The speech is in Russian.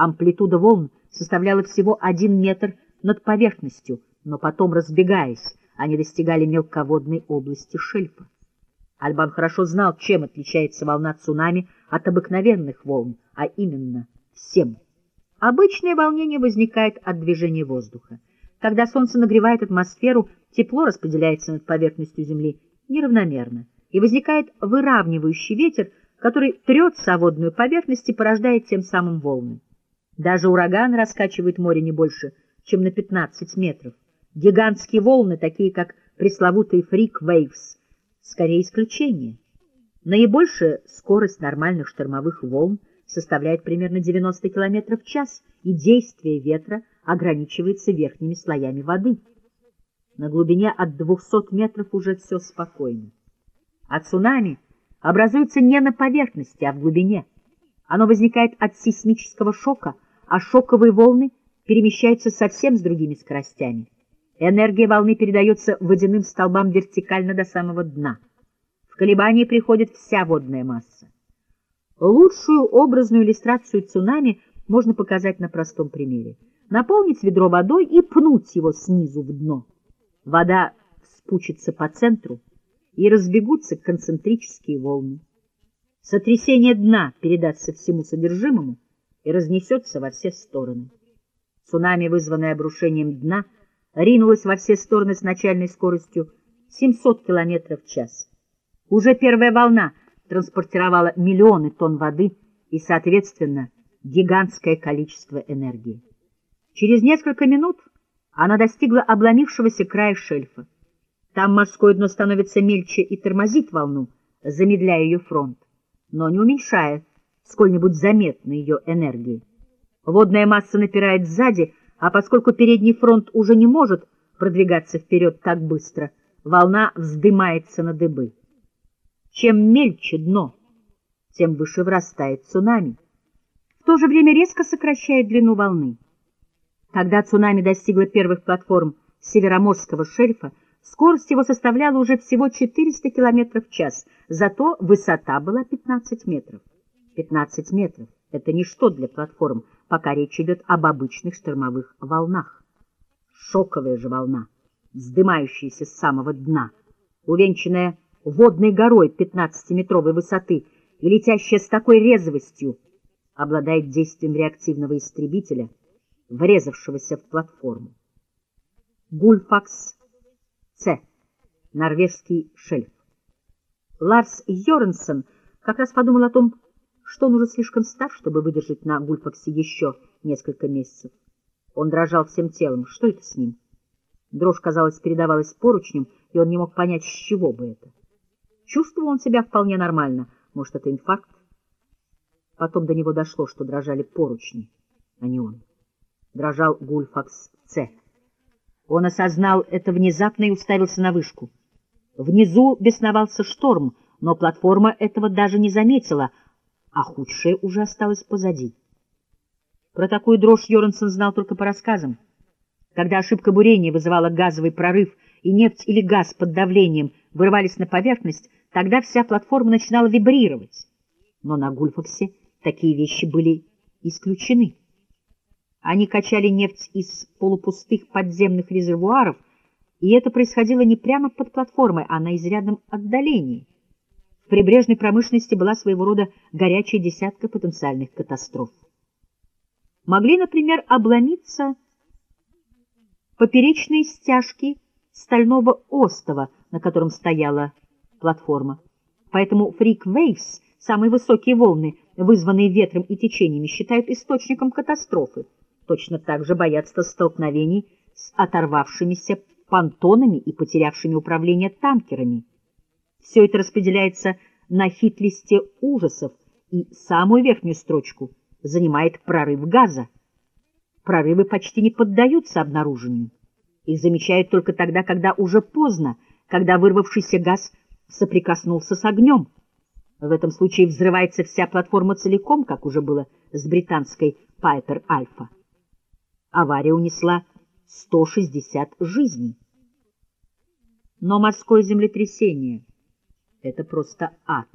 Амплитуда волн составляла всего один метр над поверхностью, но потом, разбегаясь, они достигали мелководной области шельфа. Альбан хорошо знал, чем отличается волна цунами от обыкновенных волн, а именно всем. Обычное волнение возникает от движения воздуха. Когда солнце нагревает атмосферу, тепло распределяется над поверхностью Земли неравномерно, и возникает выравнивающий ветер, который трется о водную поверхность и порождает тем самым волны. Даже ураган раскачивает море не больше, чем на 15 метров. Гигантские волны, такие как пресловутые фрик-вейвс, скорее исключение. Наибольшая скорость нормальных штормовых волн составляет примерно 90 км в час, и действие ветра ограничивается верхними слоями воды. На глубине от 200 метров уже все спокойно. А цунами образуется не на поверхности, а в глубине. Оно возникает от сейсмического шока, а шоковые волны перемещаются совсем с другими скоростями. Энергия волны передается водяным столбам вертикально до самого дна. В колебания приходит вся водная масса. Лучшую образную иллюстрацию цунами можно показать на простом примере. Наполнить ведро водой и пнуть его снизу в дно. Вода спучится по центру, и разбегутся концентрические волны. Сотрясение дна передастся всему содержимому и разнесется во все стороны. Цунами, вызванное обрушением дна, ринулась во все стороны с начальной скоростью 700 км в час. Уже первая волна транспортировала миллионы тонн воды и, соответственно, гигантское количество энергии. Через несколько минут она достигла обломившегося края шельфа. Там морское дно становится мельче и тормозит волну, замедляя ее фронт, но не уменьшая сколь-нибудь заметно ее энергии. Водная масса напирает сзади, а поскольку передний фронт уже не может продвигаться вперед так быстро, волна вздымается на дыбы. Чем мельче дно, тем выше врастает цунами. В то же время резко сокращает длину волны. Когда цунами достигло первых платформ Североморского шельфа, скорость его составляла уже всего 400 км в час, зато высота была 15 метров. 15 метров — это ничто для платформ, пока речь идет об обычных штормовых волнах. Шоковая же волна, вздымающаяся с самого дна, увенчанная водной горой 15-метровой высоты и летящая с такой резвостью, обладает действием реактивного истребителя, врезавшегося в платформу. Гульфакс С. Норвежский шельф. Ларс Йоренсон как раз подумал о том, что он уже слишком стар, чтобы выдержать на Гульфаксе еще несколько месяцев. Он дрожал всем телом. Что это с ним? Дрожь, казалось, передавалась поручнем, и он не мог понять, с чего бы это. Чувствовал он себя вполне нормально. Может, это инфаркт? Потом до него дошло, что дрожали поручни, а не он. Дрожал Гульфакс С. Он осознал это внезапно и уставился на вышку. Внизу бесновался шторм, но платформа этого даже не заметила — а худшее уже осталось позади. Про такую дрожь Йорнсон знал только по рассказам. Когда ошибка бурения вызывала газовый прорыв, и нефть или газ под давлением вырывались на поверхность, тогда вся платформа начинала вибрировать. Но на Гульфаксе такие вещи были исключены. Они качали нефть из полупустых подземных резервуаров, и это происходило не прямо под платформой, а на изрядном отдалении прибрежной промышленности была своего рода горячая десятка потенциальных катастроф. Могли, например, обломиться поперечные стяжки стального остова, на котором стояла платформа. Поэтому Freak Waves, самые высокие волны, вызванные ветром и течениями, считают источником катастрофы. Точно так же боятся столкновений с оторвавшимися понтонами и потерявшими управление танкерами. Все это распределяется на хит-листе ужасов, и самую верхнюю строчку занимает прорыв газа. Прорывы почти не поддаются обнаружению. Их замечают только тогда, когда уже поздно, когда вырвавшийся газ соприкоснулся с огнем. В этом случае взрывается вся платформа целиком, как уже было с британской Пайпер Альфа. Авария унесла 160 жизней. Но морское землетрясение — это просто ад.